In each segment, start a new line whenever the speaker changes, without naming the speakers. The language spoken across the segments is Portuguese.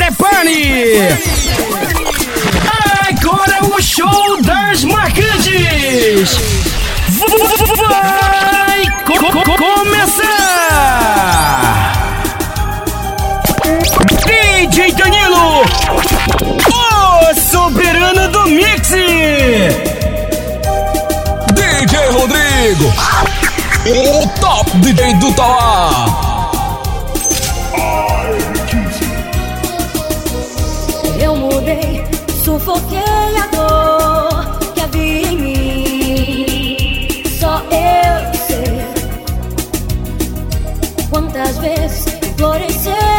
prepare! Agora é o show das marcantes! Vai co co começar! DJ Danilo, o soberano do Mix!
DJ Rodrigo, o top DJ do Tauá!
Sufoquei a dor que havia em mim. Só eu sei quantas vezes floresceu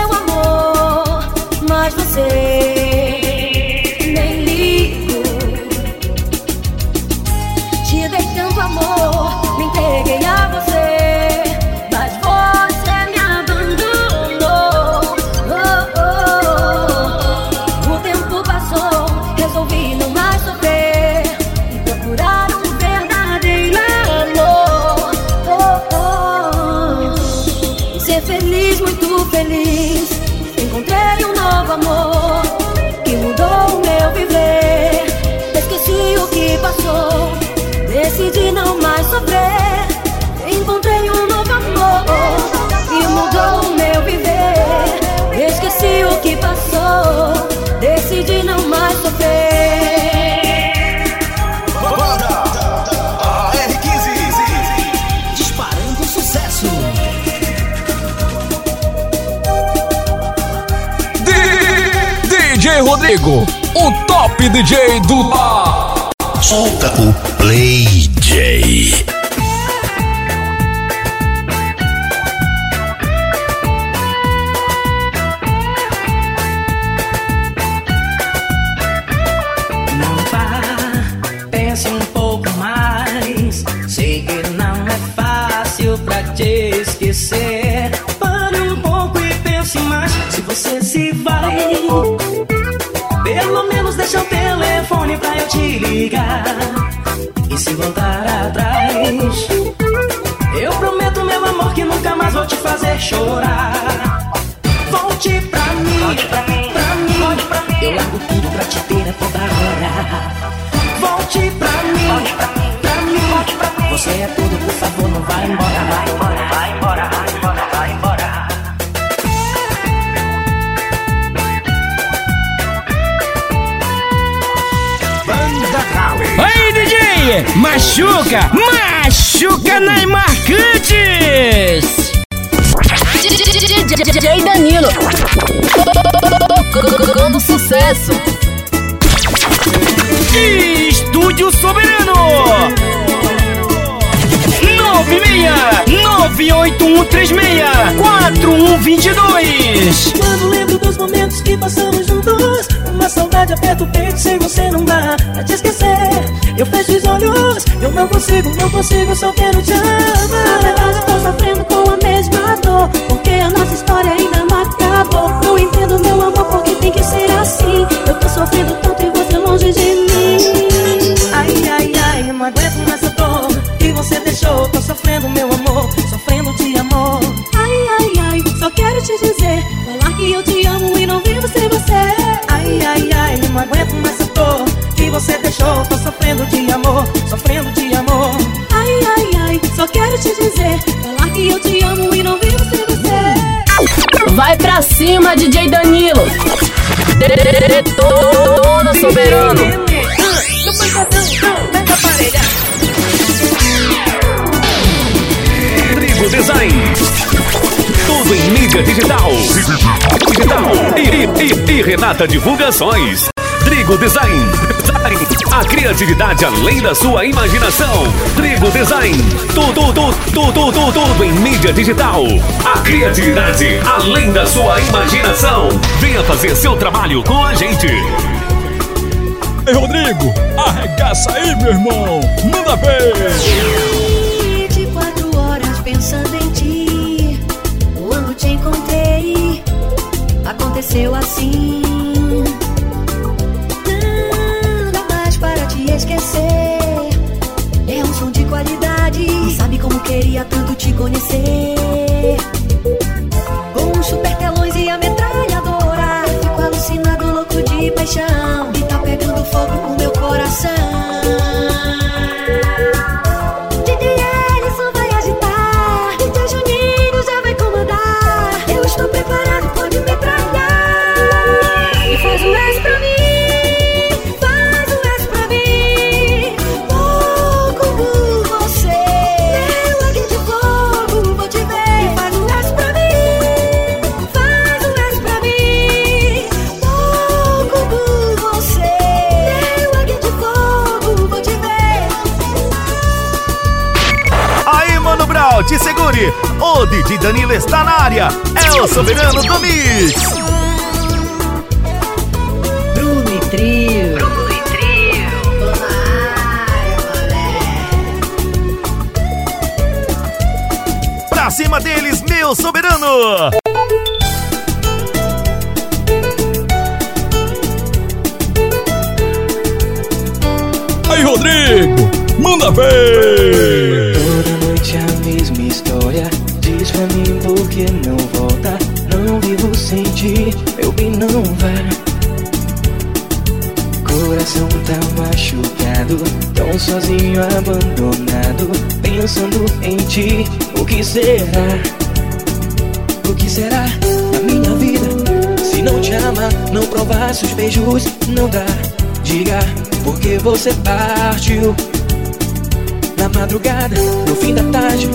DJ o top DJ do Tauá!
Solta o Play J.
Não vá, pense um pouco mais. Sei que não é fácil pra te esquecer. Pare um pouco e pense mais. Se você se vai, deixa o telefone pra eu te ligar. E se voltar atrás, eu prometo, meu amor, que nunca mais vou te fazer chorar. Volte pra mim, pra mim, pra mim. Eu largo tudo pra te ter a toda hora. Volte pra mim, pra mim. Você é tudo, por favor, não vai embora. Vai embora, vai embora, vai embora, vai embora.
Aí! Machuca! Machuca nas marcantes!
DJ Danilo. Tocando sucesso.
Estúdio Soberano! 96-98136-4122
Quando lembro dos momentos que passamos juntos Uma saudade aperta o peito, sem você não dá pra te esquecer Eu fecho os olhos, eu não consigo, não consigo, só quero te
Na verdade,
amar
estou sofrendo com a mesma dor. Porque a nossa história ainda não acabou. Não entendo, meu amor, porque tem que ser assim. Eu tô sofrendo tanto e você longe de mim.
Ai, ai, ai, não aguento mais essa dor Que você deixou, tô sofrendo, meu amor aguento mais essa dor Que você deixou, tô sofrendo de amor Sofrendo de amor
Ai, ai, ai, só quero te dizer. Falar que eu te amo e não vivo sem você.
Vai pra cima, DJ Danilo. Detona soberano.
No pancadão,
Trigo Design. Tudo em mídia digital. Digital. E, e- e- e Renata Divulgações. Trigo Design. A criatividade além da sua imaginação. Trigo Design. Tudo, tudo, tudo, tudo, tudo em mídia digital. A criatividade além da sua imaginação. Venha fazer seu trabalho com a gente.
Ei, Rodrigo, arregaça aí, meu irmão! Manda ver!
24 horas pensando em ti. Quando te encontrei, aconteceu assim. Queria tanto te conhecer?
DJ Danilo está na área. É o soberano do Mix.
Bruno e Trio.
Pra cima deles, meu soberano.
Aí, Rodrigo, manda ver!
Não vai. Coração tá machucado, tão sozinho, abandonado. Pensando em ti, o que será? O que será da minha vida? Se não te ama, não provar seus beijos, não dá. Diga por que você partiu. Na madrugada, no fim da tarde,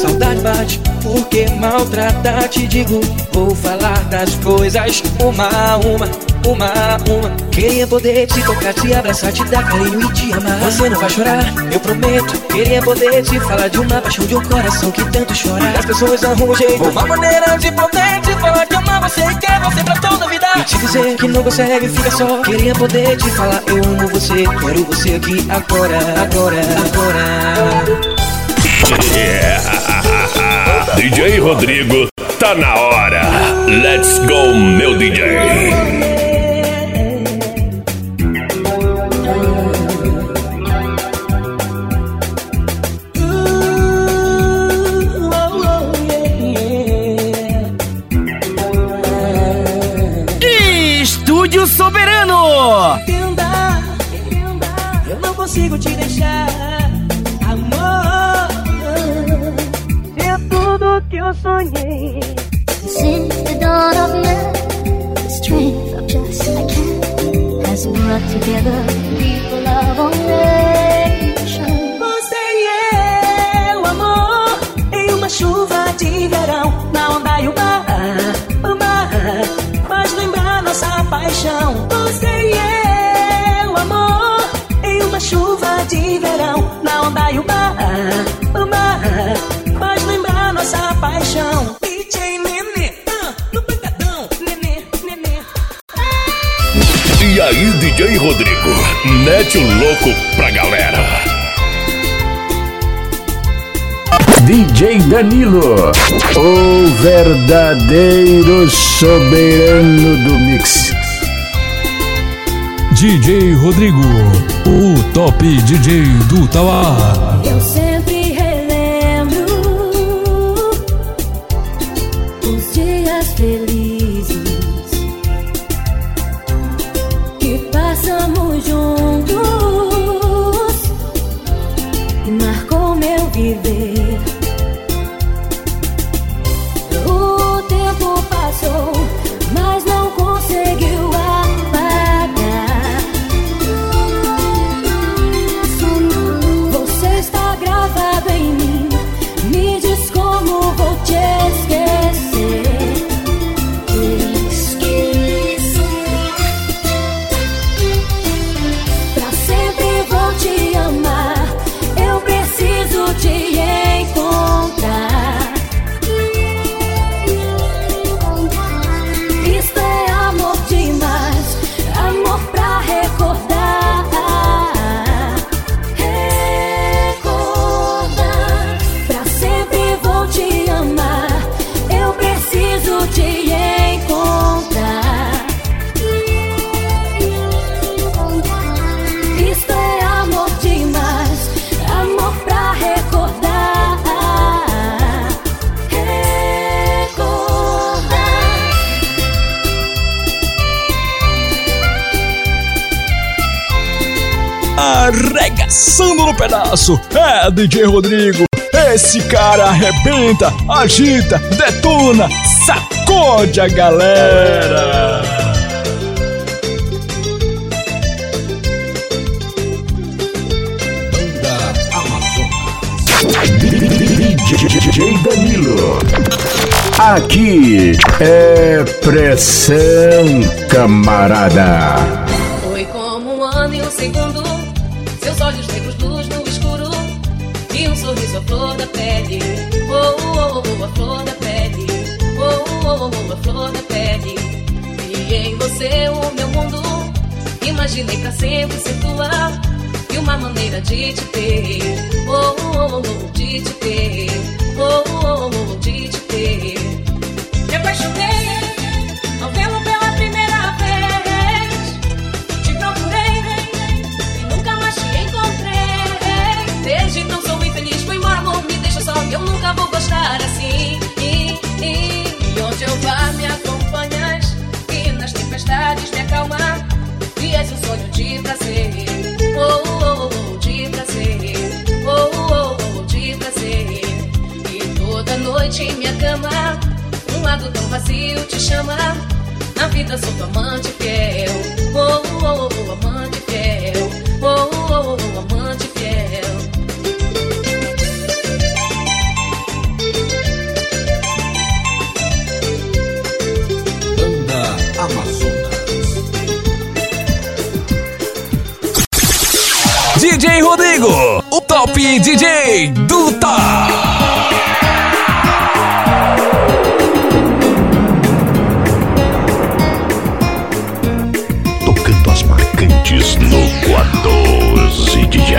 saudade bate. Porque maltratar, te digo, vou falar das coisas uma a uma, uma a uma. Queria poder te tocar, te abraçar, te dar carinho e te amar. Você não vai chorar, eu prometo. Queria poder te falar de uma paixão de um coração que tanto chora. As pessoas arrumam um jeito, uma maneira de poder te falar que ama você e quer você pra toda a vida. E te dizer que não consegue, fica só. Queria poder te falar, eu amo você, quero você aqui agora, agora, agora.
DJ Rodrigo, tá na hora. Let's go, meu DJ.
Estúdio Soberano.
Entenda, eu não consigo te deixar, sonhei.
Since the dawn of man, the strength of just I can has brought together people of all nations.
Você e eu, amor, em uma chuva de verão, na onda e o mar, o mar faz lembrar nossa paixão. Você e eu, amor, em uma chuva de verão, na onda e o mar, paixão. DJ Nenê, ah, no pancadão, Nenê, Nenê.
E aí, DJ Rodrigo, mete o louco pra galera.
DJ Danilo, o verdadeiro soberano do mix.
DJ Rodrigo, o top DJ do Tauá.
Eu sempre
DJ Rodrigo. Esse cara arrebenta, agita, detona, sacode a galera.
DJ Danilo. Aqui é pressão, camarada.
Ser tua e uma maneira de te ter. Toda noite em minha cama, um lado tão vazio te chama. Na vida sou tua amante fiel. Oh, oh, oh, amante fiel. Oh, oh, oh, amante fiel.
Banda Amazonas.
DJ Rodrigo, o top DJ do Tá.
DJ.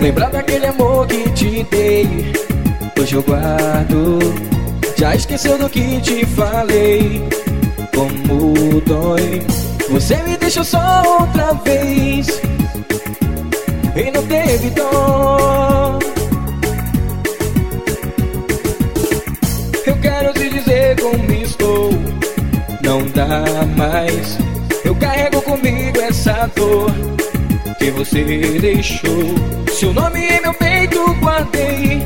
Lembrar daquele amor que te dei? Hoje eu guardo. Já esqueceu do que te falei? Como dói. Você me deixou só outra vez. E não teve dó dor que você deixou. Seu nome em meu peito guardei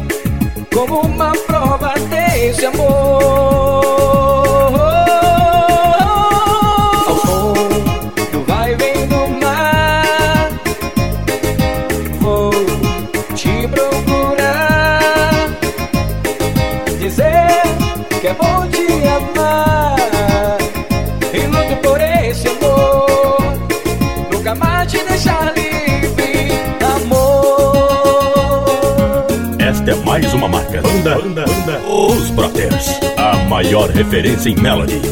como uma prova desse amor. Mais
uma marca. Banda, banda, banda. Os Brothers. A maior referência em Melody.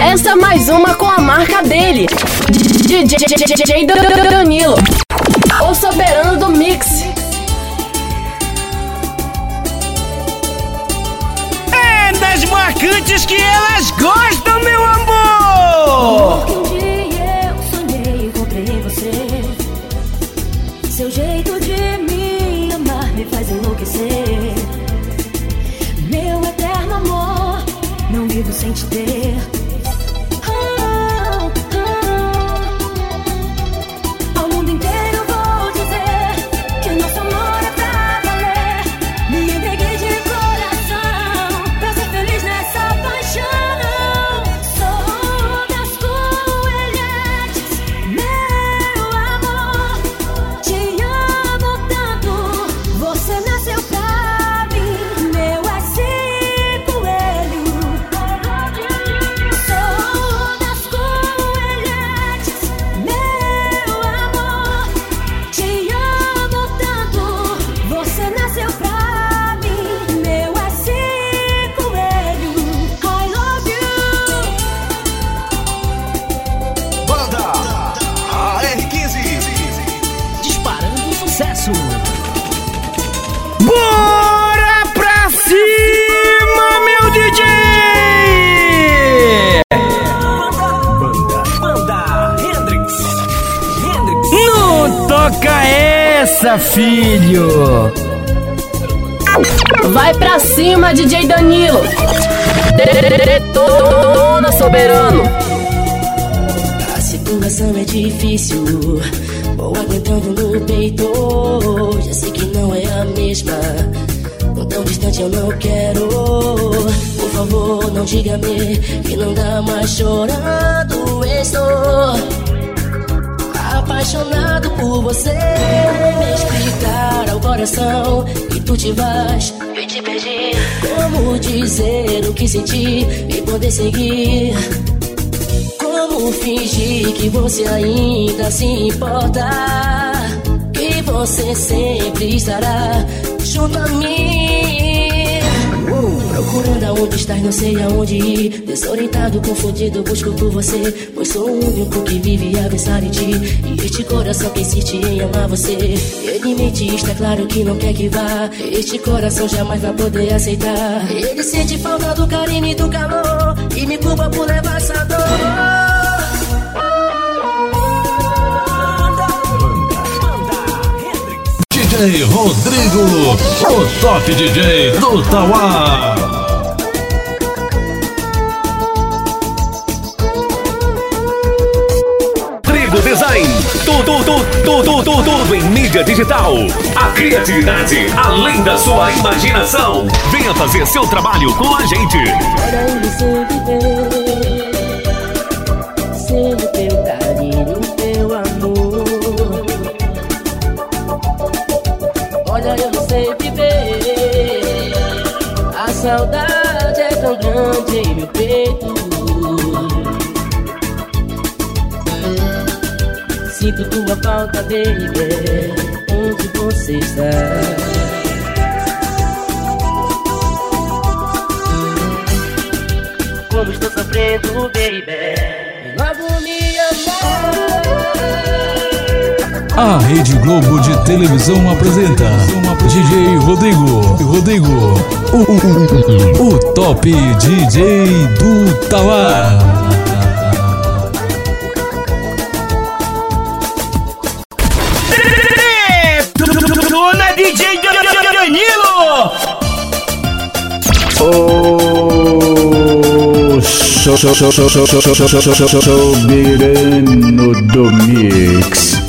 Essa é mais uma com a marca dele. DJ Danilo. O soberano do mix.
É das marcantes que elas gostam, meu amor!
Me faz enlouquecer. Meu eterno amor, não vivo sem te ter.
Essa, filho!
Vai pra cima, DJ Danilo. Detona soberano.
A situação é difícil, vou aguentando no peito. Já sei que não é a mesma, tão distante eu não quero. Por favor, não diga-me que não dá mais chorando. Estou apaixonado por você. Me explicar ao coração que tu te vais e te perdi. Como dizer o que senti e poder seguir? Como fingir que você ainda se importa? Que você sempre estará junto a mim procurando aonde estás, não sei aonde ir. Desorientado, confundido, busco por você. Pois sou o único que vive a pensar em ti. E este coração que insiste em amar você. Ele mente, está claro que não quer que vá. Este coração jamais vai poder aceitar. Ele sente falta do carinho e do calor. E me culpa por levar essa dor.
Rodrigo, o top DJ do Tauá.
Tudo, tudo, tudo em mídia digital. A criatividade, além da sua imaginação. Venha fazer seu trabalho com a gente.
Sinto tua falta, baby. Onde você está? Como estou sofrendo, baby? Logo me amar
A Rede Globo de Televisão apresenta DJ Rodrigo. Rodrigo o, o, o, o Top DJ do Tauá
Sobiren Mix.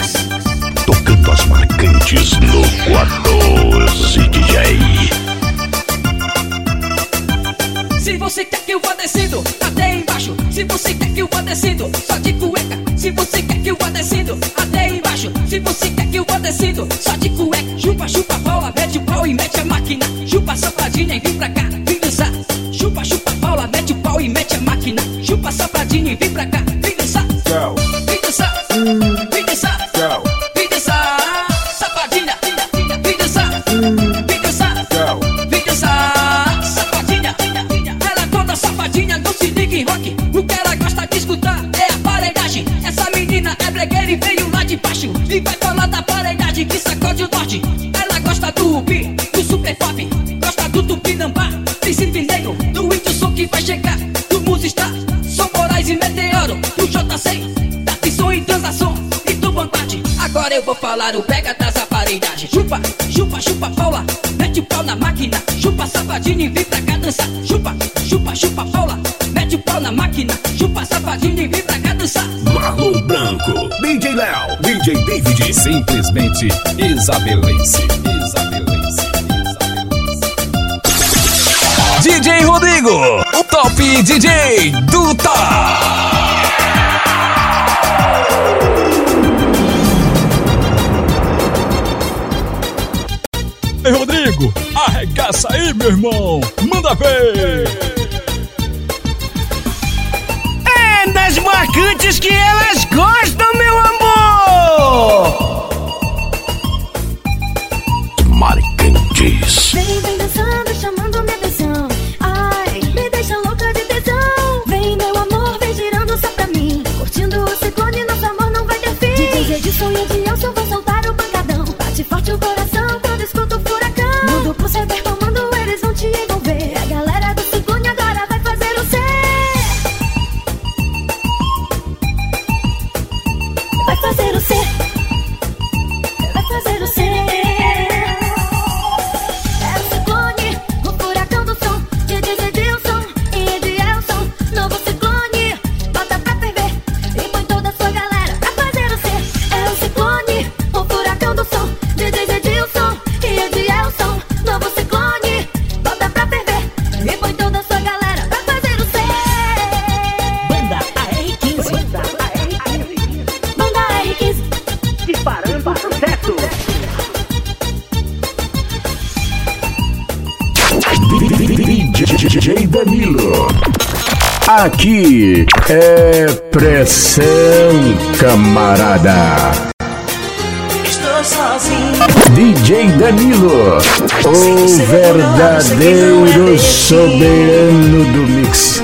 Isabelense, Isabelense. Isabelense.
DJ Rodrigo, o top DJ do Tá.
Ei, Rodrigo, arregaça aí, meu irmão. Manda ver.
É das marcantes que elas gostam, meu
Baby. Aqui é pressão, camarada.
Estou sozinho.
DJ Danilo, o verdadeiro soberano do mix.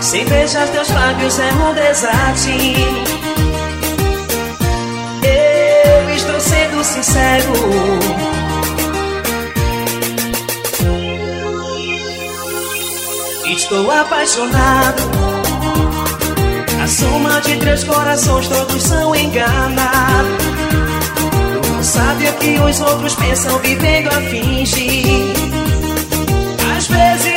Se beijar teus lábios é um desate. Eu estou sendo sincero. Estou apaixonado. A soma de três corações, todos são enganados. Não sabe o que os outros pensam vivendo a fingir. Às vezes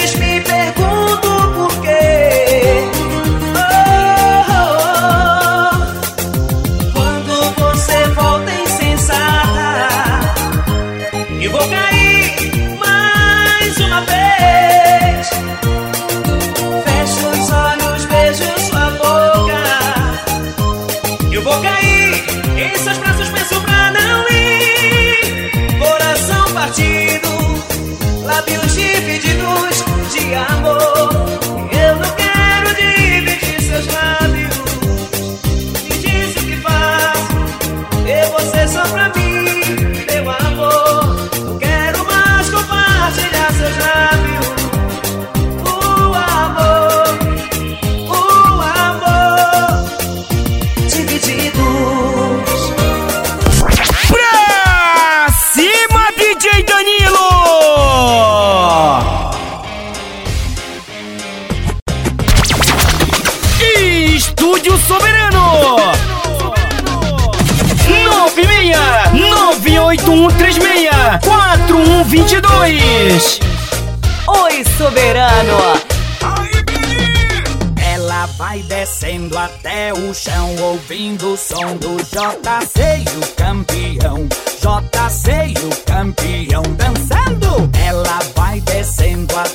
96-98136-4122
Oi, soberano!
Ela vai descendo até o chão, ouvindo o som do JC, o campeão. JC, o campeão, dançando. Ela vai descendo até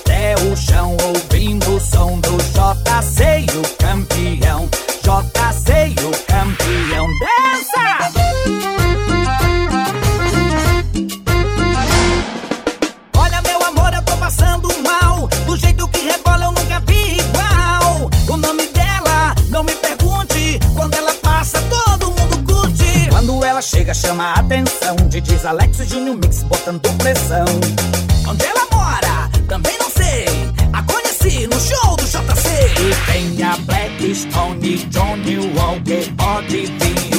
Alex Júnior Mix botando pressão. Onde ela mora, também não sei. A conheci no show do JC. E tem a Blackstone, Johnny Walker, pode vir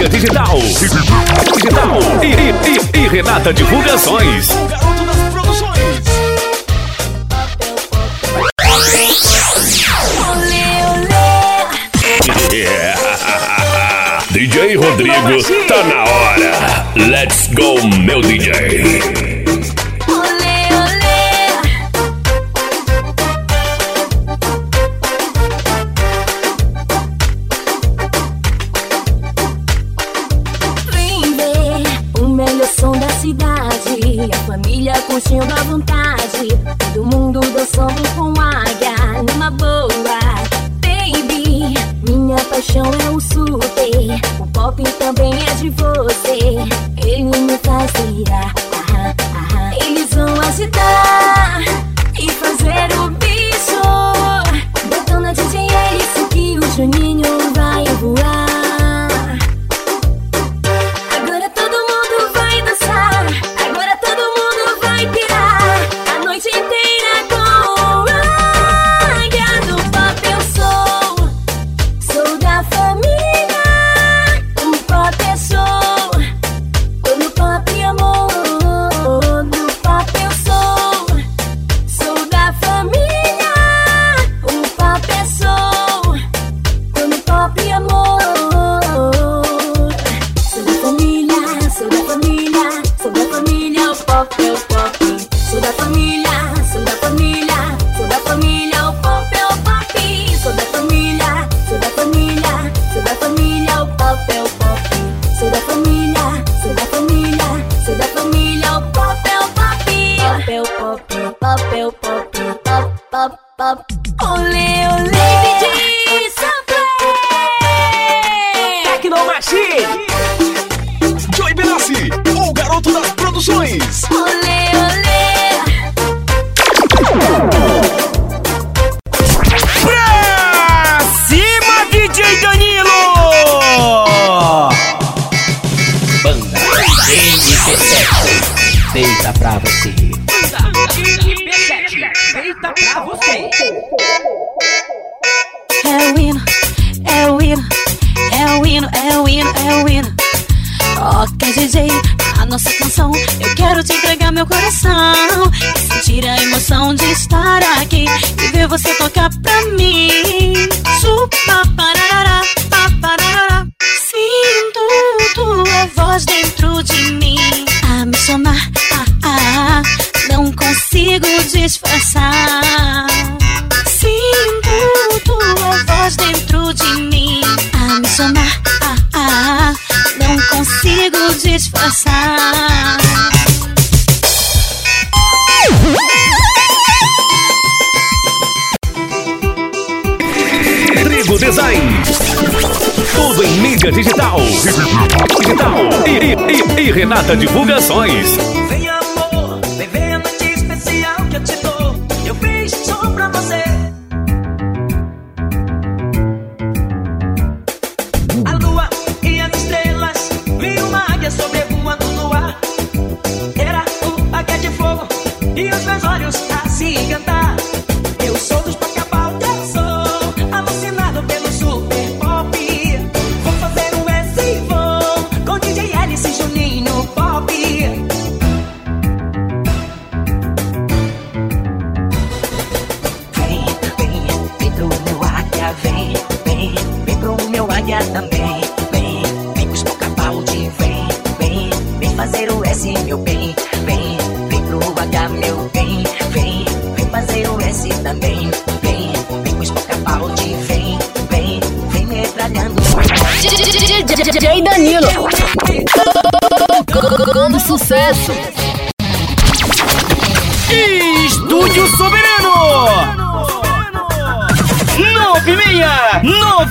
mídia digital. Digital. E, e- e- e Renata Divulgações.
DJ Rodrigo, tá na hora. Let's go, meu DJ.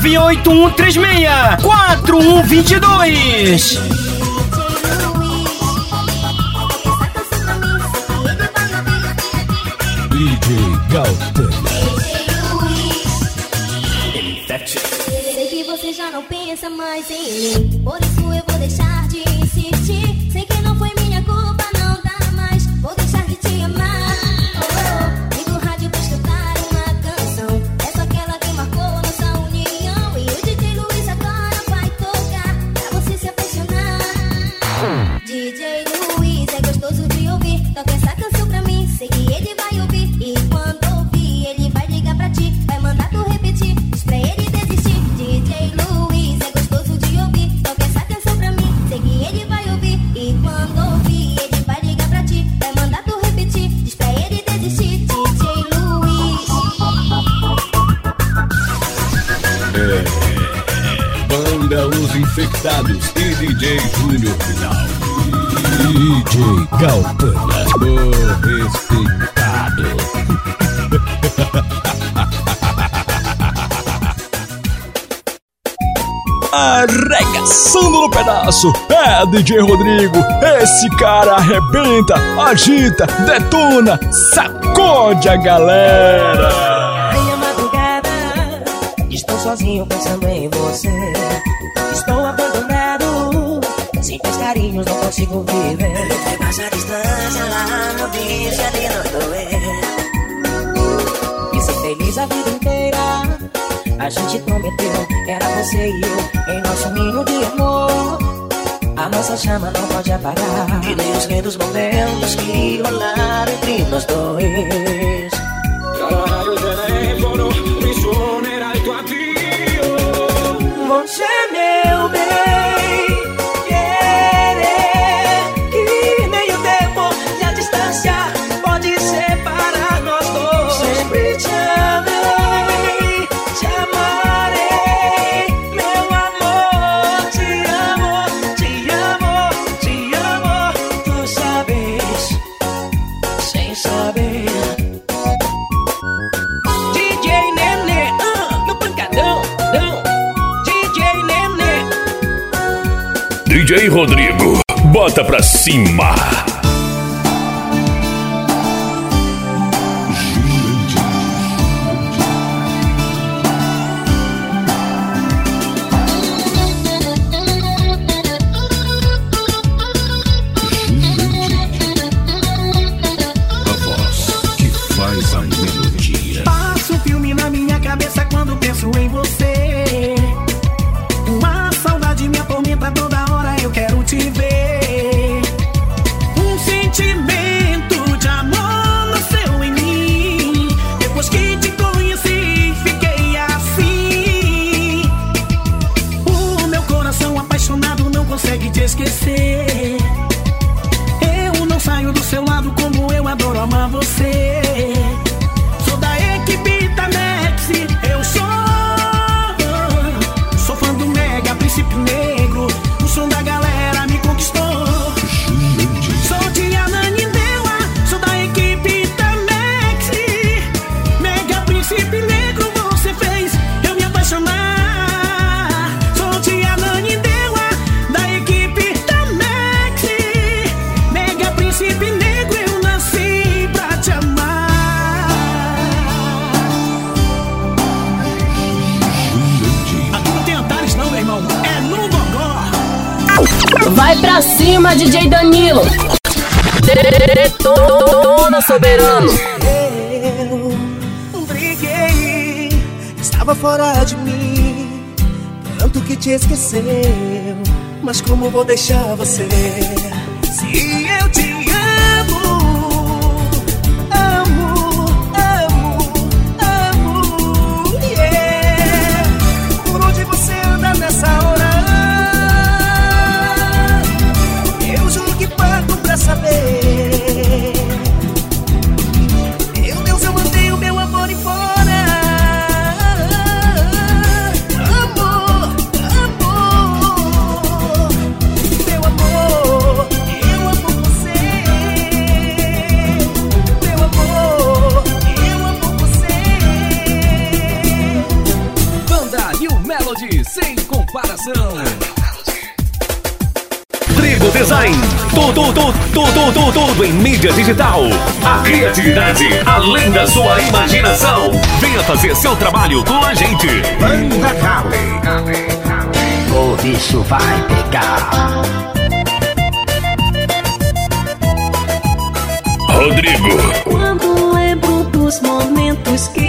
98136 4122.
DJ Galtana.
Sei que você já não pensa mais em mim.
Passando no pedaço, é DJ Rodrigo. Esse cara arrebenta, agita, detona, sacode a galera.
Meia madrugada, estou sozinho pensando em você. Estou abandonado, sem teus carinhos não consigo viver. Entre a distância lá no bicho ali no doer. E ser feliz a vida inteira a gente prometeu. Era você e eu em nosso ninho de amor. A nossa chama não pode apagar. E nem os lindos momentos que rolaram entre nós dois.
DJ Rodrigo, bota pra cima.
Cima, DJ Danilo. Detona soberano.
Eu briguei, estava fora de mim. Tanto que te esqueceu. Mas como vou deixar você?
Tudo, tudo, tudo, em mídia digital. A criatividade além da sua imaginação. Venha fazer seu trabalho com a gente.
Banda Cali. O bicho vai pegar.
Rodrigo.
Quando lembro dos momentos que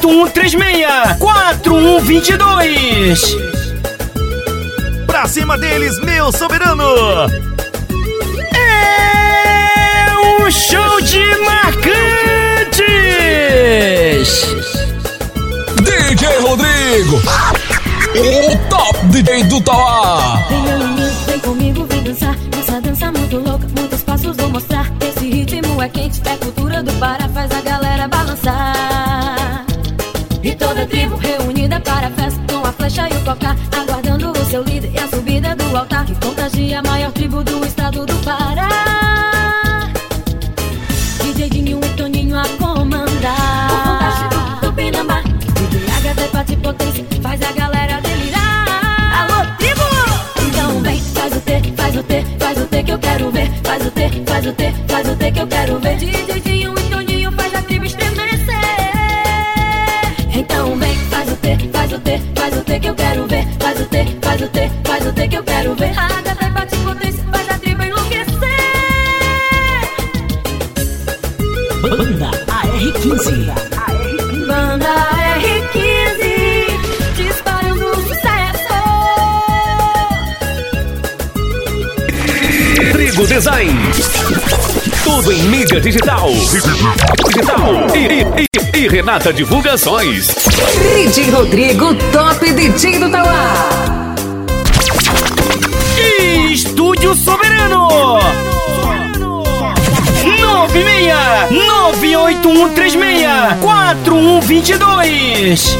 98136 4122
Pra cima deles, meu soberano!
É um show de marcantes!
DJ Rodrigo, o top DJ do Tauá.
Vem meu menino, vem comigo, vem dançar Essa dança muito louca, muitos passos vou mostrar Esse ritmo é quente, é cultura do Pará Faz a galera balançar toda a tribo reunida para a festa Com a flecha e o cocar Aguardando o seu líder e a subida do altar Que contagia a maior tribo do estado do Pará. DJ Dinho e Toninho a comandar. O fantástico do Pinambá DJ HD Pati Potência Faz a galera delirar. Alô, tribo! Então vem, faz o T, faz o T, faz o T que eu quero ver Faz o T, faz o T, faz o T que eu quero ver. DJ Dinho
Design. Tudo em mídia digital. Digital. E, e- e- e Renata Divulgações.
DJ Rodrigo, top DJ do Tauá.
Estúdio Soberano 96 98136 4122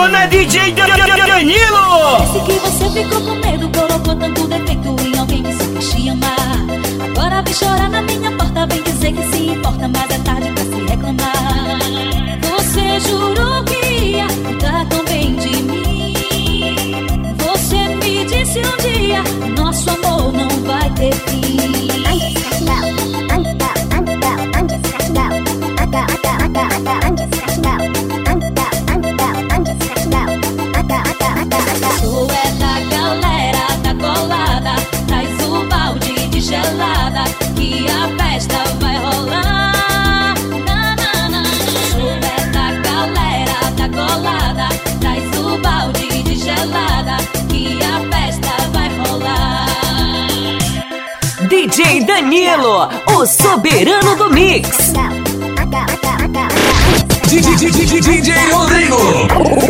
Dona DJ Dan- Dan- Dan- Danilo
Parece que você ficou com medo, colocou tanto defeito em alguém que só quis te amar. Agora vem chorar na minha porta, vem dizer que se importa, mas é tarde pra se reclamar. Você jurou que ia cuidar tão bem de mim. Você me disse um dia, nosso amor não vai ter fim.
Danilo, o soberano do mix.
DJ Rodrigo,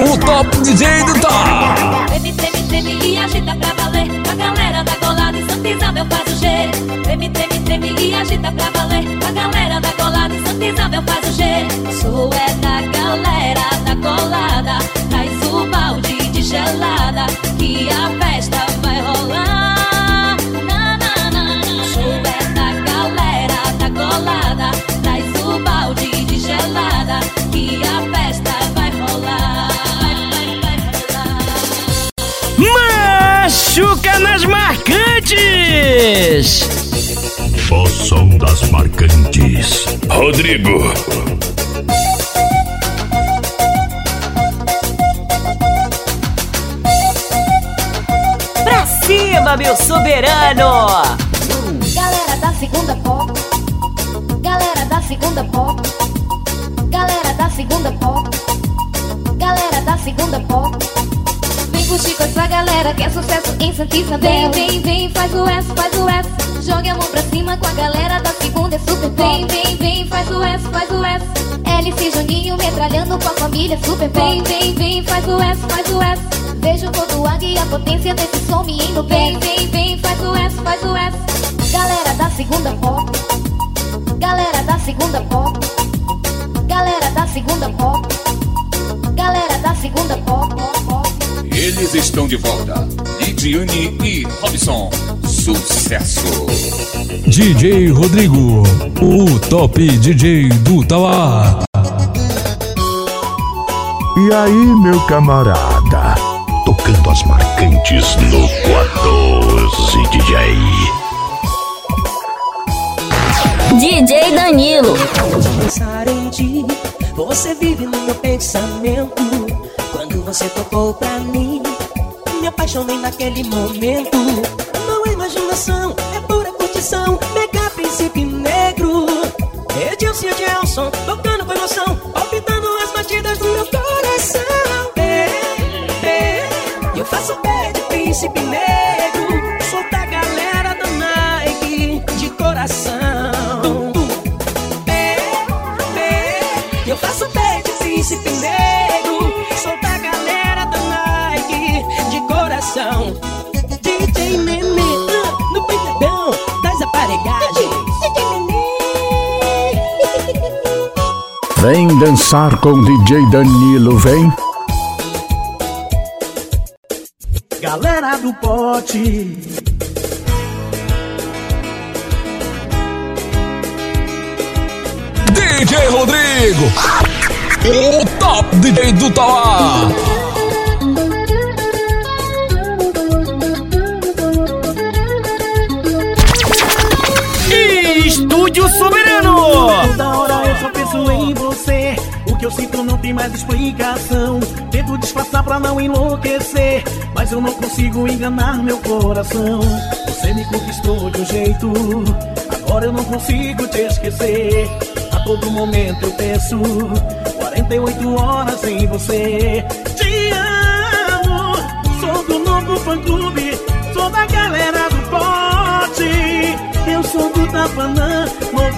o top DJ do top.
Treme, treme, treme e agita pra valer. A galera da colada em Santa Isabel faz o G. Treme, treme, treme e agita pra valer. A galera da colada em Santa Isabel faz o G. Sou é da galera da colada. Traz o balde de gelada. Que a festa vai rolar.
Marcantes
O som das marcantes.
Rodrigo.
Pra cima, meu soberano.
Galera da segunda pop. Galera da segunda pop. Galera da segunda pop. Galera da segunda pop. Curtir com essa galera que é sucesso em Santa Isabel. Vem, vem, vem, faz o S, faz o S. Jogue a mão pra cima com a galera da segunda é super pop. Vem, vem, vem, faz o S, faz o S. LC Juninho metralhando com a família super pop. Vem, vem, vem, faz o S, faz o S. Vejo todo águia e a potência desse som me indo bem. Vem, vem, vem, faz o S, faz o S. Galera da segunda pop. Galera da segunda pop. Galera da segunda pop. Galera da segunda pop. pop, pop.
Eles estão de volta. Lidiane e Robson. Sucesso.
DJ Rodrigo, o top DJ do Tauá.
E aí, meu camarada? Tocando as marcantes no 14 DJ.
DJ Danilo.
pensar em ti. Você vive no meu pensamento. Você tocou pra mim, me apaixonei naquele momento. Não é imaginação, é pura curtição. Mega príncipe negro. Edilson e Gelson, tocando com emoção, palpitando as batidas do meu coração. É, eu faço pé de príncipe negro.
Vem dançar com DJ Danilo, vem.
Galera do pote.
DJ Rodrigo, o top DJ do Tauá.
Estúdio Soberano
que eu sinto não tem mais explicação. Tento disfarçar pra não enlouquecer, mas eu não consigo enganar meu coração. Você me conquistou de um jeito, agora eu não consigo te esquecer. A todo momento eu penso, 48 horas sem você. Te amo, sou do novo fã clube, sou da galera do pote. Eu sou do Tapanã,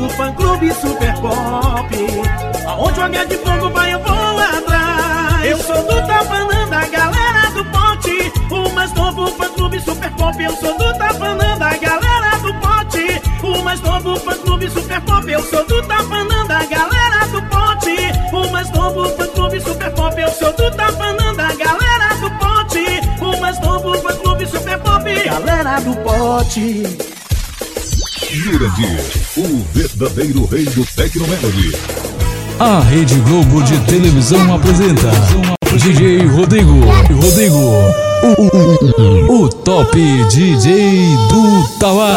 novo fã clube super pop. Aonde o H de fogo vai, eu vou atrás. Eu sou do Tapanã, da galera do pote. O mais novo fã clube super pop. Eu sou do Tapanã, da galera do pote. O mais novo fã clube super pop. Eu sou do Tapanã, da galera do pote. O mais novo fã clube super pop. Eu sou do Tapanã, da galera do pote. O mais novo fã clube super pop. Galera do pote.
O verdadeiro rei do Tecnomelody.
A Rede Globo de televisão apresenta DJ Rodrigo. Rodrigo, o, o, o, o top DJ do Tauá.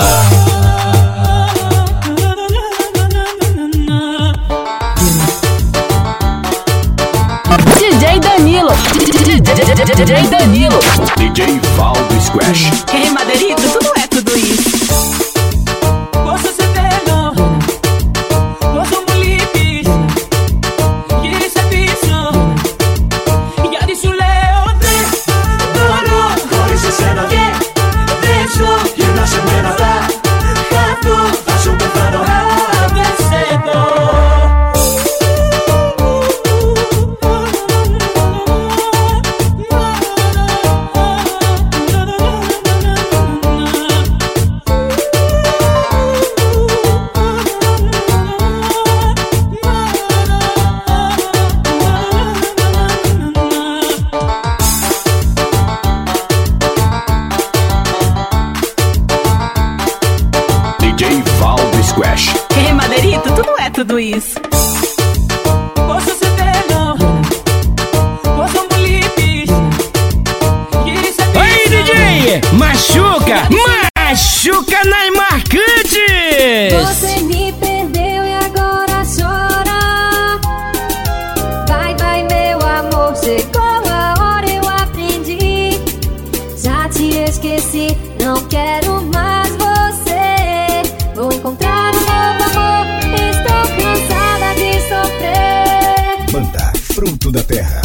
Esqueci, não quero mais você. Vou encontrar um novo amor, estou cansada de sofrer.
Banda Fruto da Terra.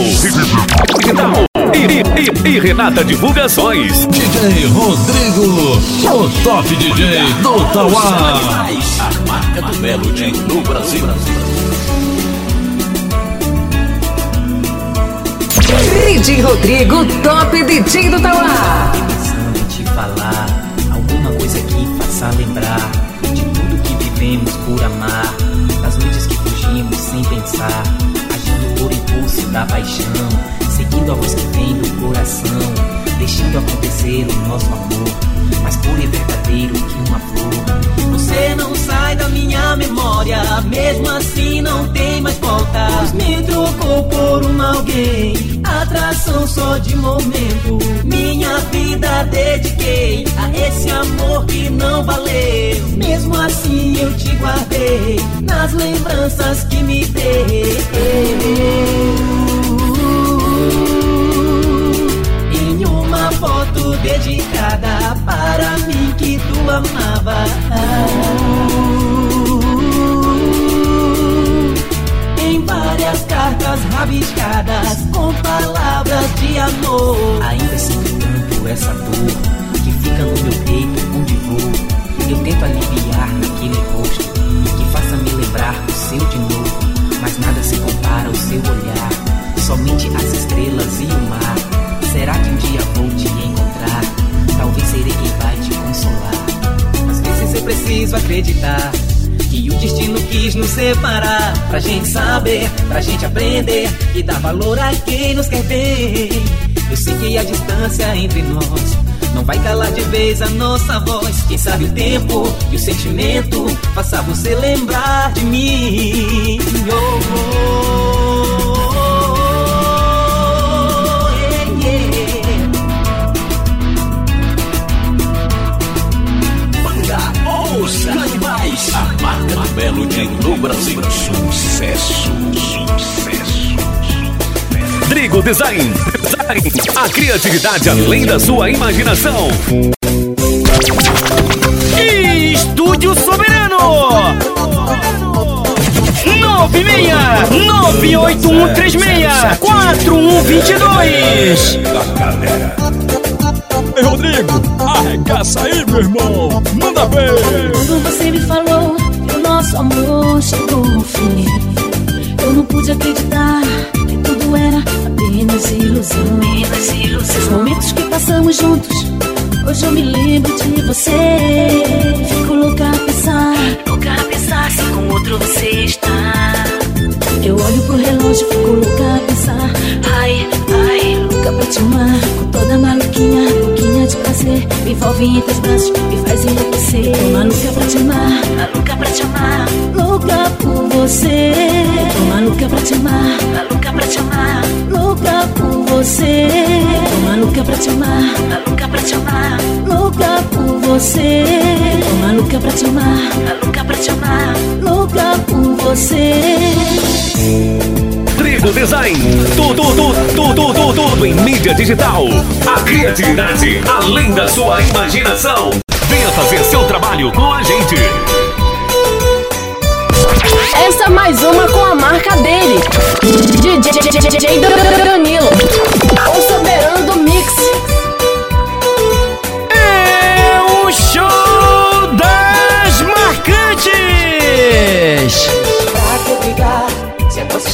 Digital. Digital. E, e- e- e Renata Divulgações.
DJ Rodrigo, o top DJ do Tauá.
A marca do Melody no Brasil.
DJ Rodrigo, top DJ do Tauá.
pensando te falar alguma coisa que faça lembrar de tudo que vivemos por amar, das noites que fugimos sem pensar, da paixão, seguindo a voz que vem do coração, deixando acontecer o nosso amor, mais puro e verdadeiro que uma flor.
Você não sai da minha memória, mesmo assim não tem mais volta. Me trocou por um alguém, atração só de momento. Minha vida dediquei a esse amor que não valeu. Mesmo assim eu te guardei nas lembranças que me deu. Em uma foto dedicada para mim que tu amava. Em várias cartas rabiscadas com palavras de amor.
Ainda sinto tanto essa dor que fica no meu peito onde vou. Eu tento aliviar naquele rosto que faça me lembrar do seu de novo. Mas nada se compara ao seu olhar. Somente as estrelas e o mar. Será que um dia vou te encontrar? Talvez serei quem vai te consolar.
Às vezes eu preciso acreditar que o destino quis nos separar. Pra gente saber, pra gente aprender e dar valor a quem nos quer bem. Eu sei que a distância entre nós não vai calar de vez a nossa voz. Quem sabe o tempo e o sentimento faça você lembrar de mim. Oh, oh,
do Melody no Brasil. Sucesso, sucesso. Drigo Design. Design. A criatividade além da sua imaginação.
Estúdio Soberano 96 98136 4122
Ei, Rodrigo, arregaça aí, meu irmão. Manda ver.
Quando você me falou nosso amor chegou ao fim, eu não pude acreditar que tudo era apenas ilusão. Apenas ilusão. Os momentos que passamos juntos, hoje eu me lembro de você. Fico louca a pensar, louca a pensar se com outro você está. Eu olho pro relógio, fico louca a pensar. Ai, ai, louca pra te amar. Com toda maluquinha, de prazer. Me envolve em teus braços, me faz enlouquecer. Tô maluca pra te amar, maluca pra te amar. Louca por você. Tô maluca pra te amar, maluca pra te amar. Louca por você. Tô maluca pra te amar, maluca pra te amar. Louca por você. Tô maluca pra te amar, maluca pra te amar. Louca por você.
Drigo Design. Tudo, tudo, tudo, tudo, tudo em mídia digital. A criatividade além da sua imaginação. Venha fazer seu trabalho com a gente.
Essa é mais uma com a marca dele. DJ Danilo. O soberano do mix.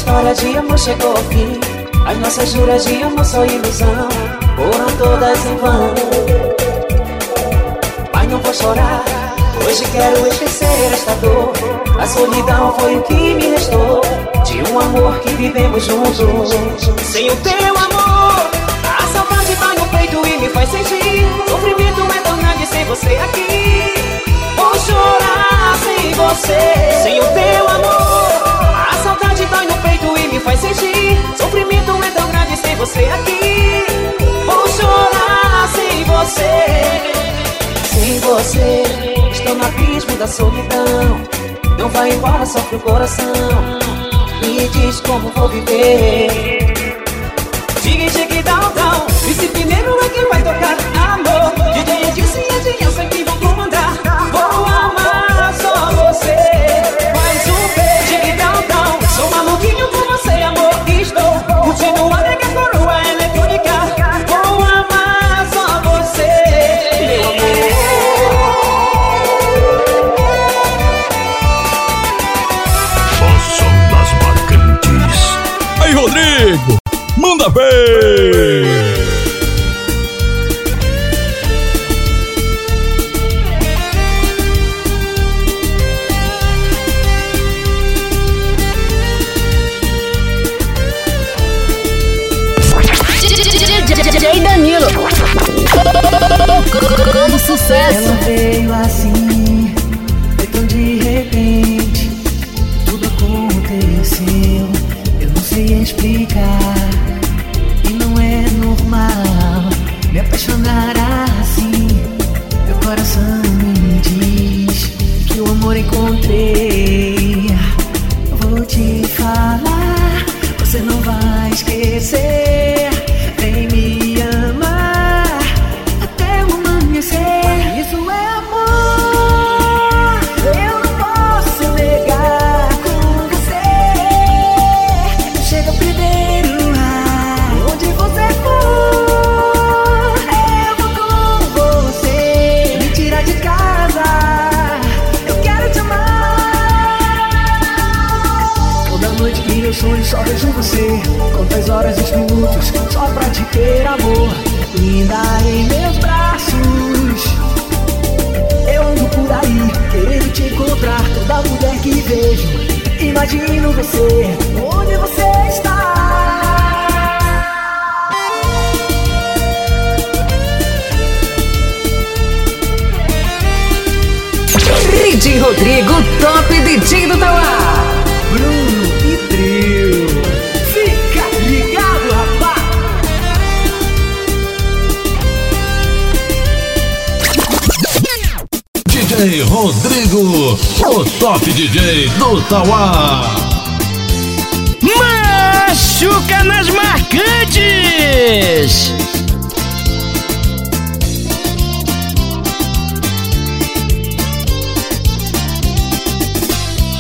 História de amor chegou ao fim. As nossas juras de amor só ilusão Foram todas em vão. Pai, não vou chorar Hoje quero esquecer esta dor. A solidão foi o que me restou De um amor que vivemos juntos. Sem o teu amor A saudade vai no peito e me faz sentir. Sofrimento é tão grande sem você aqui. Vou chorar sem você. Sem o teu amor saudade dói no peito e me faz sentir. Sofrimento é tão grande sem você aqui. Vou chorar sem você. Sem você Estou no abismo da solidão. Não vai embora, sofre o coração. Me diz como vou viver. Diga, diga, down, down Esse primeiro é quem vai tocar amor. DJ Edilson e Edilson que vão comandar. Vou amar só você. Mais um
manda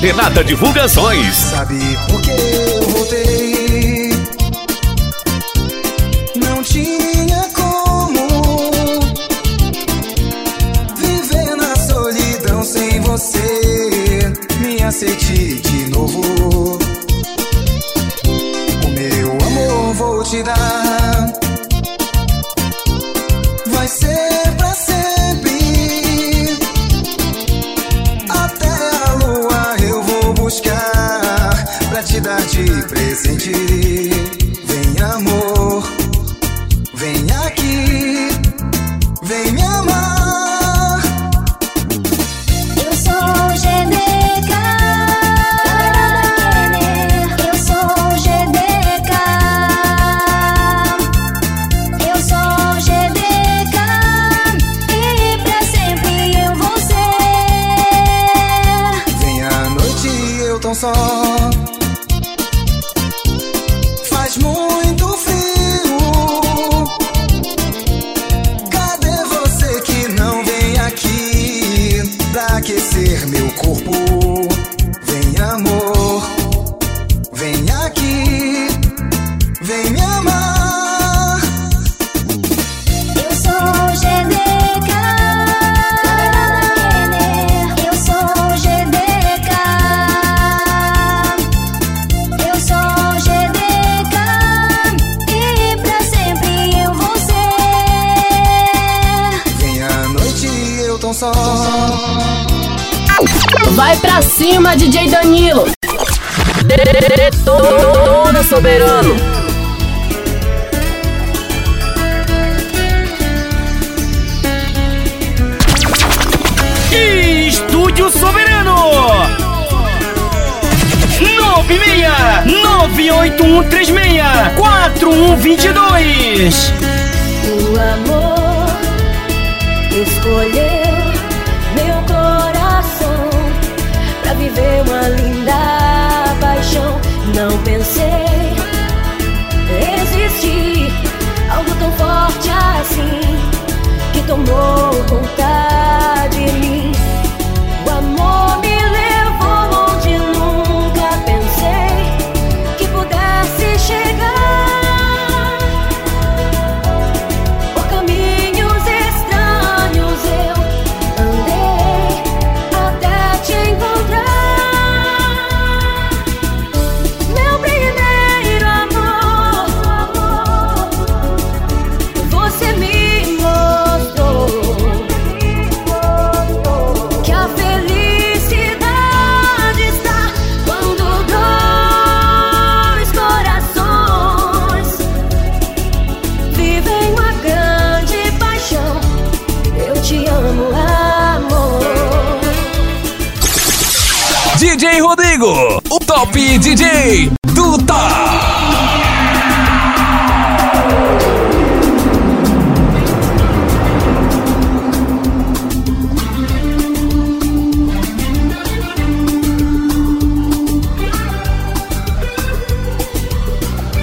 Renata Divulgações.
Sabe por que eu voltei? Não tinha como viver na solidão sem você. Me aceite de novo. O meu amor vou te dar. presente.
pensei Existir algo tão forte assim Que tomou conta de mim.
DJ Duta. Tá.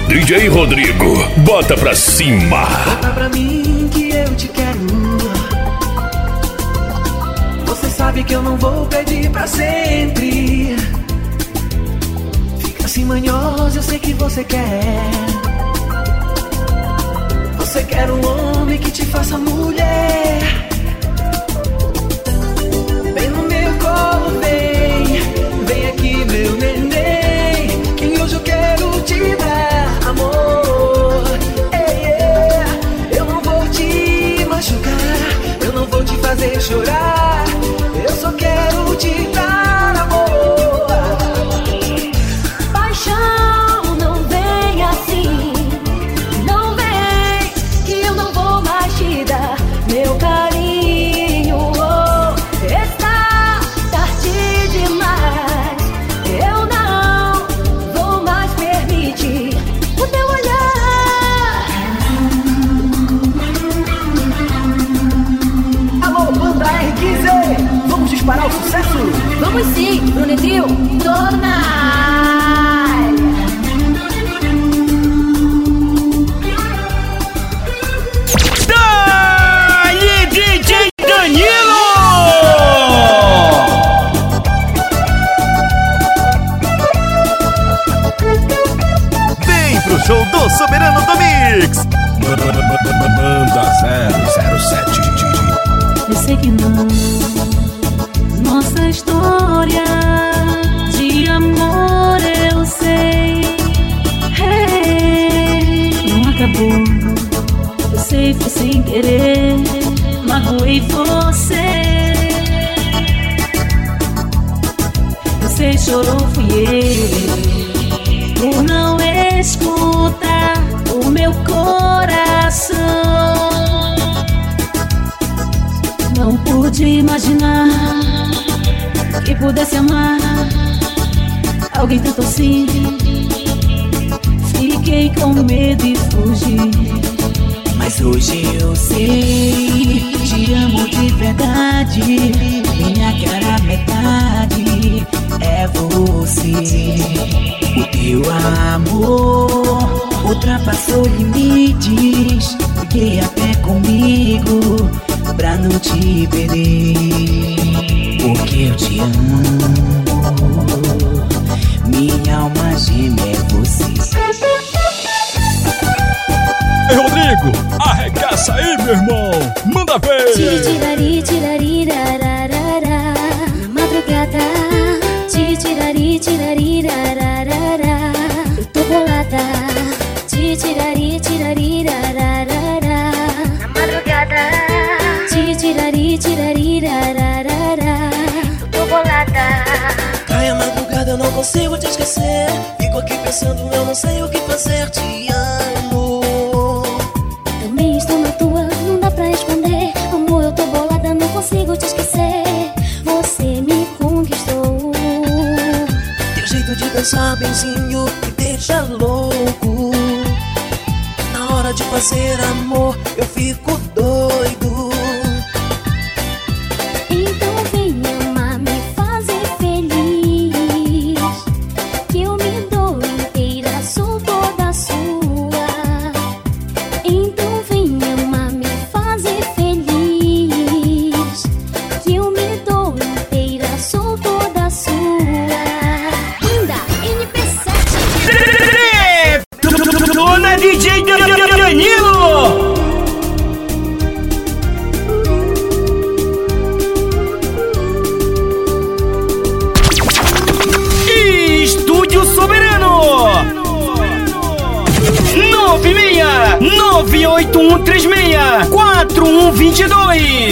DJ Rodrigo, bota pra cima.
Bota pra mim que eu te quero. Você sabe que eu não vou pedir pra sempre. Manhosa, eu sei que você quer. Você quer um homem que te faça mulher. Vem no meu colo, vem. Vem aqui, meu neném. Que hoje eu quero te dar amor. Ei, ei. Eu não vou te machucar. Eu não vou te fazer chorar. Eu só quero te dançar benzinho me deixa louco. Na hora de fazer amor,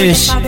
Tschüss.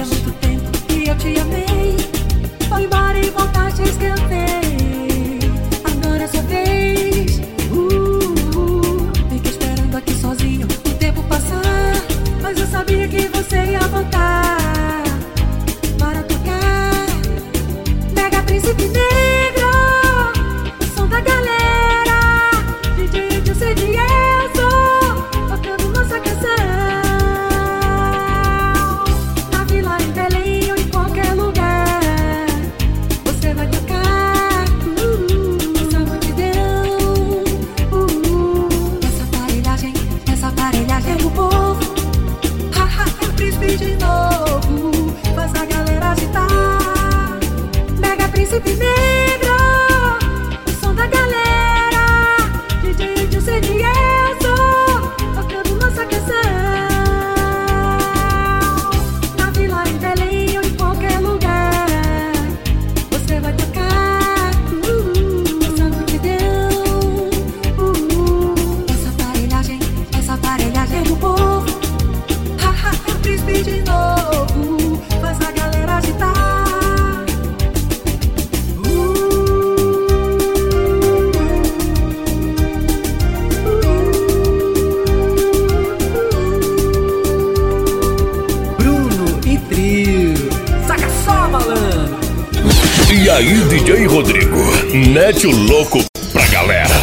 Mete o louco pra galera.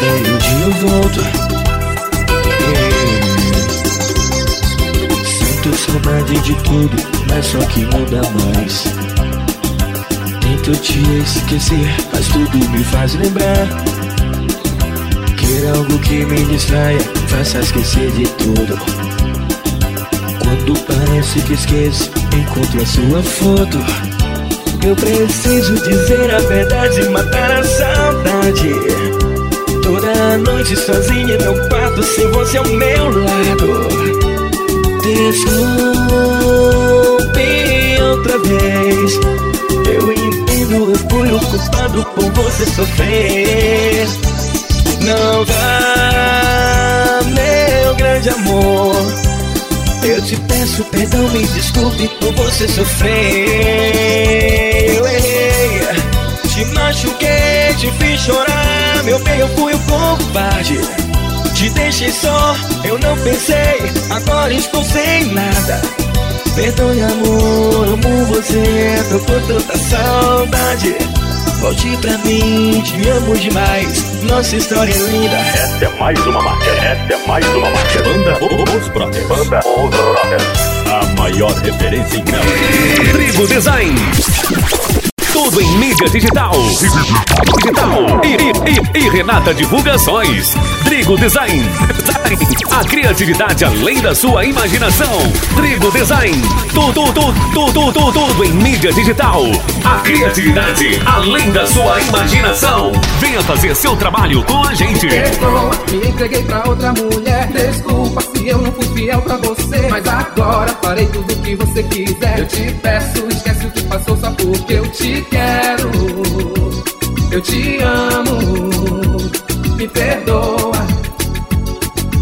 Daí um dia eu volto É. Sinto saudade de tudo, mas só que dá mais Tento te esquecer, mas tudo me faz lembrar Quer algo que me distraia, faça esquecer de tudo Quando parece que esqueço, encontro a sua foto. Eu preciso dizer a verdade matar a saudade. Toda noite sozinha meu quarto Sem você ao meu lado. Desculpe outra vez. Eu entendo, eu fui o culpado por você sofrer. Não vá, meu grande amor Eu te peço perdão, me desculpe por você sofrer. Eu errei te machuquei, te fiz chorar. Meu bem, eu fui o covarde. Te deixei só, eu não pensei. Agora estou sem nada. Perdoe amor, amo você. Tô com tanta saudade Volte pra mim, te amo demais Nossa história é linda
Esta é mais uma marca, esta é mais uma marca. Banda Os Brothers. Banda Os Brothers. A maior referência em Melody. Trigo Design. Tudo em mídia digital. Digital. E, e- e- e Renata Divulgações. Trigo Design. A criatividade além da sua imaginação. Trigo Design. Tudo, tudo, tudo, tudo, tudo em mídia digital. A criatividade além da sua imaginação. Venha fazer seu trabalho com a gente.
Perdoa, me entreguei pra outra mulher. Desculpa se eu não fui fiel pra você. Mas agora farei tudo o que você quiser. Eu te peço, esquece o que passou porque eu te quero. Eu te amo. Me perdoa,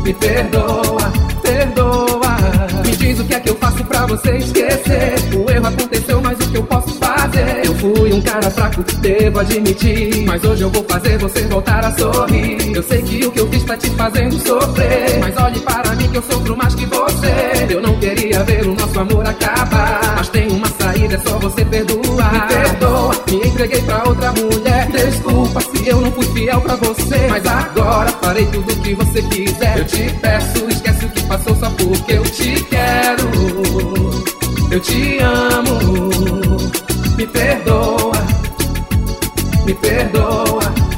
me perdoa, perdoa. Me diz o que é que eu faço pra você esquecer. O erro aconteceu, mas o que eu posso fazer? Eu fui um cara fraco, devo admitir. Mas hoje eu vou fazer você voltar a sorrir. Eu sei que o que eu fiz tá te fazendo sofrer. Mas olhe para mim que eu sofro mais que você. Eu não queria ver o nosso amor acabar. Mas tem uma é só você perdoar. Me perdoa, me entreguei pra outra mulher. Desculpa se eu não fui fiel pra você. Mas agora farei tudo o que você quiser. Eu te peço, esquece o que passou só porque eu te quero. Eu te amo. Me perdoa, me perdoa.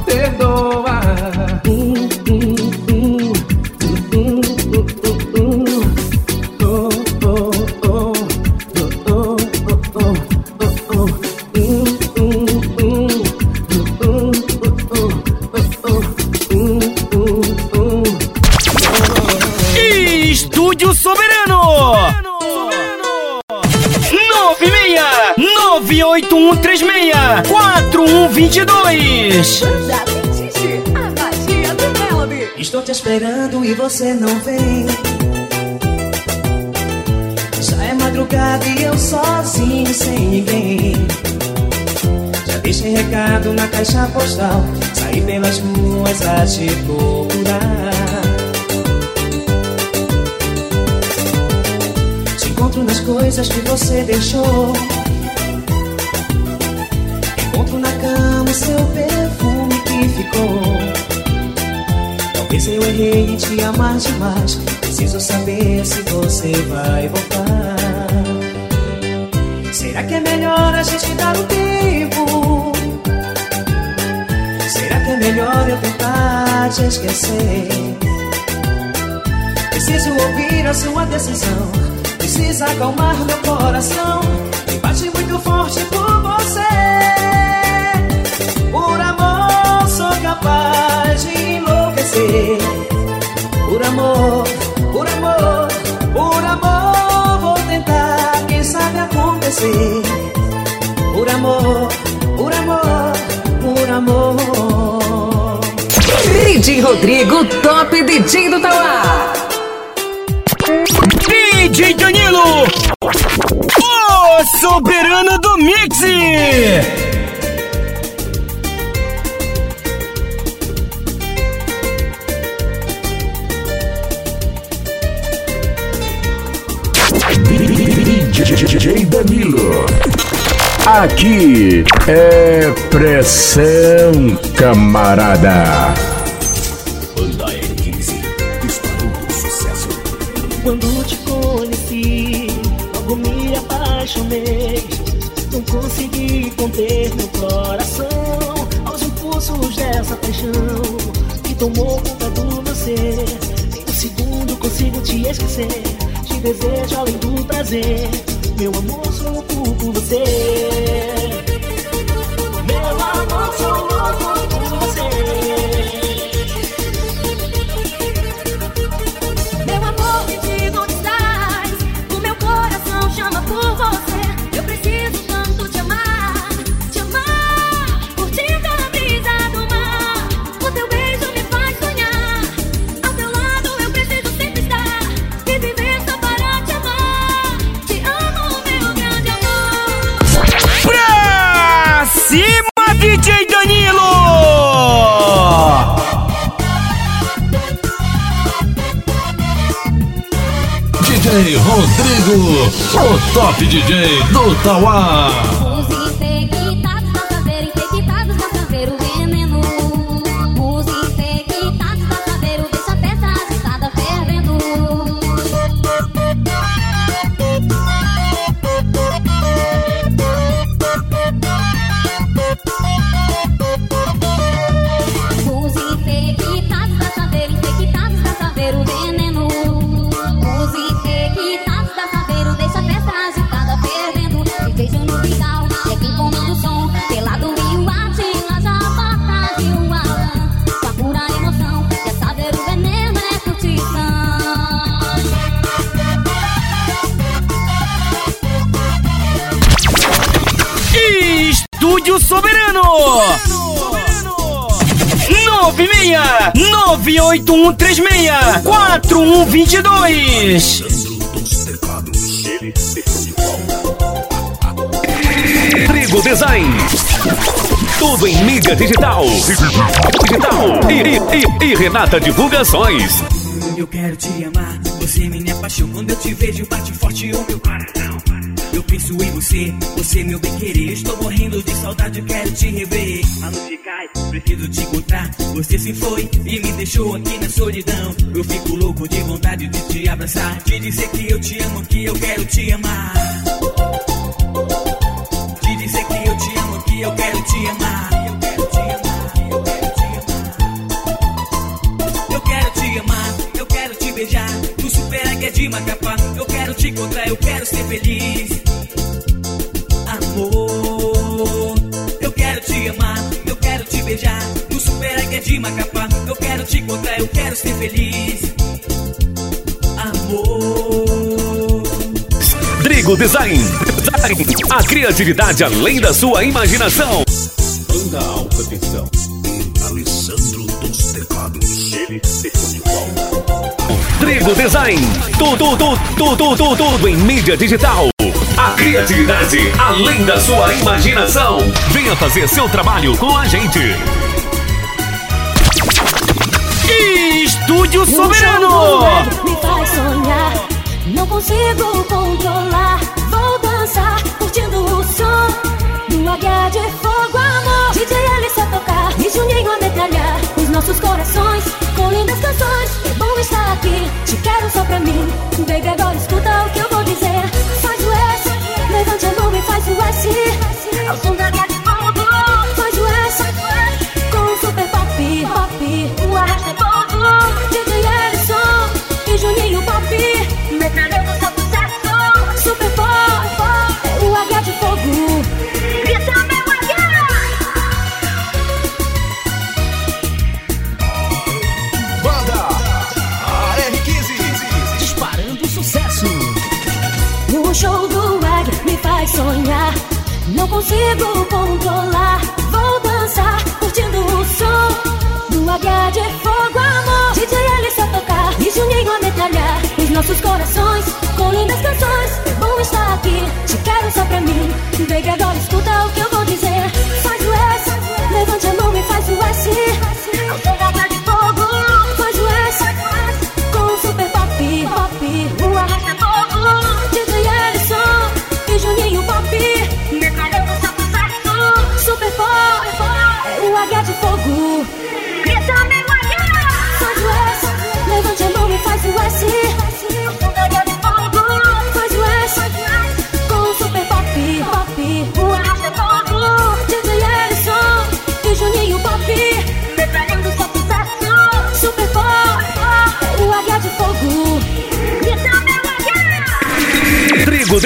Estúdio Soberano! 96 98136 4122
Estou te esperando e você não vem. Já é madrugada e eu sozinho, sem ninguém. Já deixei recado na caixa postal. Saí pelas ruas a te procurar. Coisas que você deixou. Encontro na cama o seu perfume que ficou. Talvez eu errei em te amar demais. Preciso saber se você vai voltar. Será que é melhor a gente dar um tempo? Será que é melhor eu tentar te esquecer? Preciso ouvir a sua decisão. Precisa acalmar meu coração. Que bate muito forte por você. Por amor sou capaz de enlouquecer. Por amor, por amor, por amor vou tentar, quem sabe acontecer. Por amor, por amor, por amor.
DJ Rodrigo, top DJ do Tauá.
DJ Danilo, o soberano do mix. DJ Danilo.
Aqui é pressão, camarada.
Te esquecer. Te desejo além do prazer. Meu amor, sou louco por você.
O
top DJ do Tauá.
Soberano! 96 98136 4122
Trigo Design. Tudo em mídia digital. Digital. E, e- e- e Renata Divulgações.
Eu quero te amar, você é minha paixão. Quando eu te vejo, bate forte o meu coração. Eu penso em você, você é meu bem querer. Estou morrendo de saudade, quero te rever. A noite cai, preciso te encontrar. Você se foi e me deixou aqui na solidão. Eu fico louco de vontade de te abraçar. Te dizer que eu te amo, que eu quero te amar. Te dizer que eu te amo, que eu quero te amar. Eu quero te amar, eu quero te amar. Eu quero te amar, eu quero te beijar. No super águia de Macapá, te encontrar, eu quero ser feliz. Amor, eu quero te amar, eu quero te beijar. No super águia de Macapá, eu quero te encontrar, eu quero ser feliz. Amor.
Trigo Design. Design. A criatividade além da sua imaginação.
Banda Alta Tensão.
Trigo Design. Tudo, tudo, tudo, tudo, tudo em mídia digital. A criatividade além da sua imaginação. Venha fazer seu trabalho com a gente.
Estúdio Soberano!
jogo me faz sonhar, não consigo controlar. Vou dançar, curtindo o som do águia de fogo, amor. DJ Alice a tocar e Juninho a metralhar os nossos corações Baby, te quero só pra mim. Agora escuta o que eu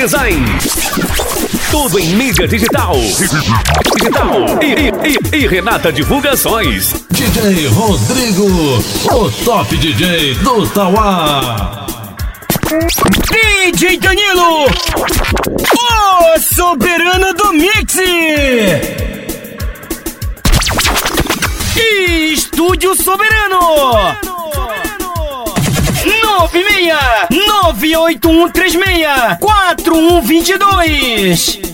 Design. Tudo em mídia digital. Digital. E, e- e- e Renata Divulgações.
DJ Rodrigo, o top DJ do Tauá.
DJ Danilo, o soberano do Mix. E Estúdio Soberano. 96 98136 4122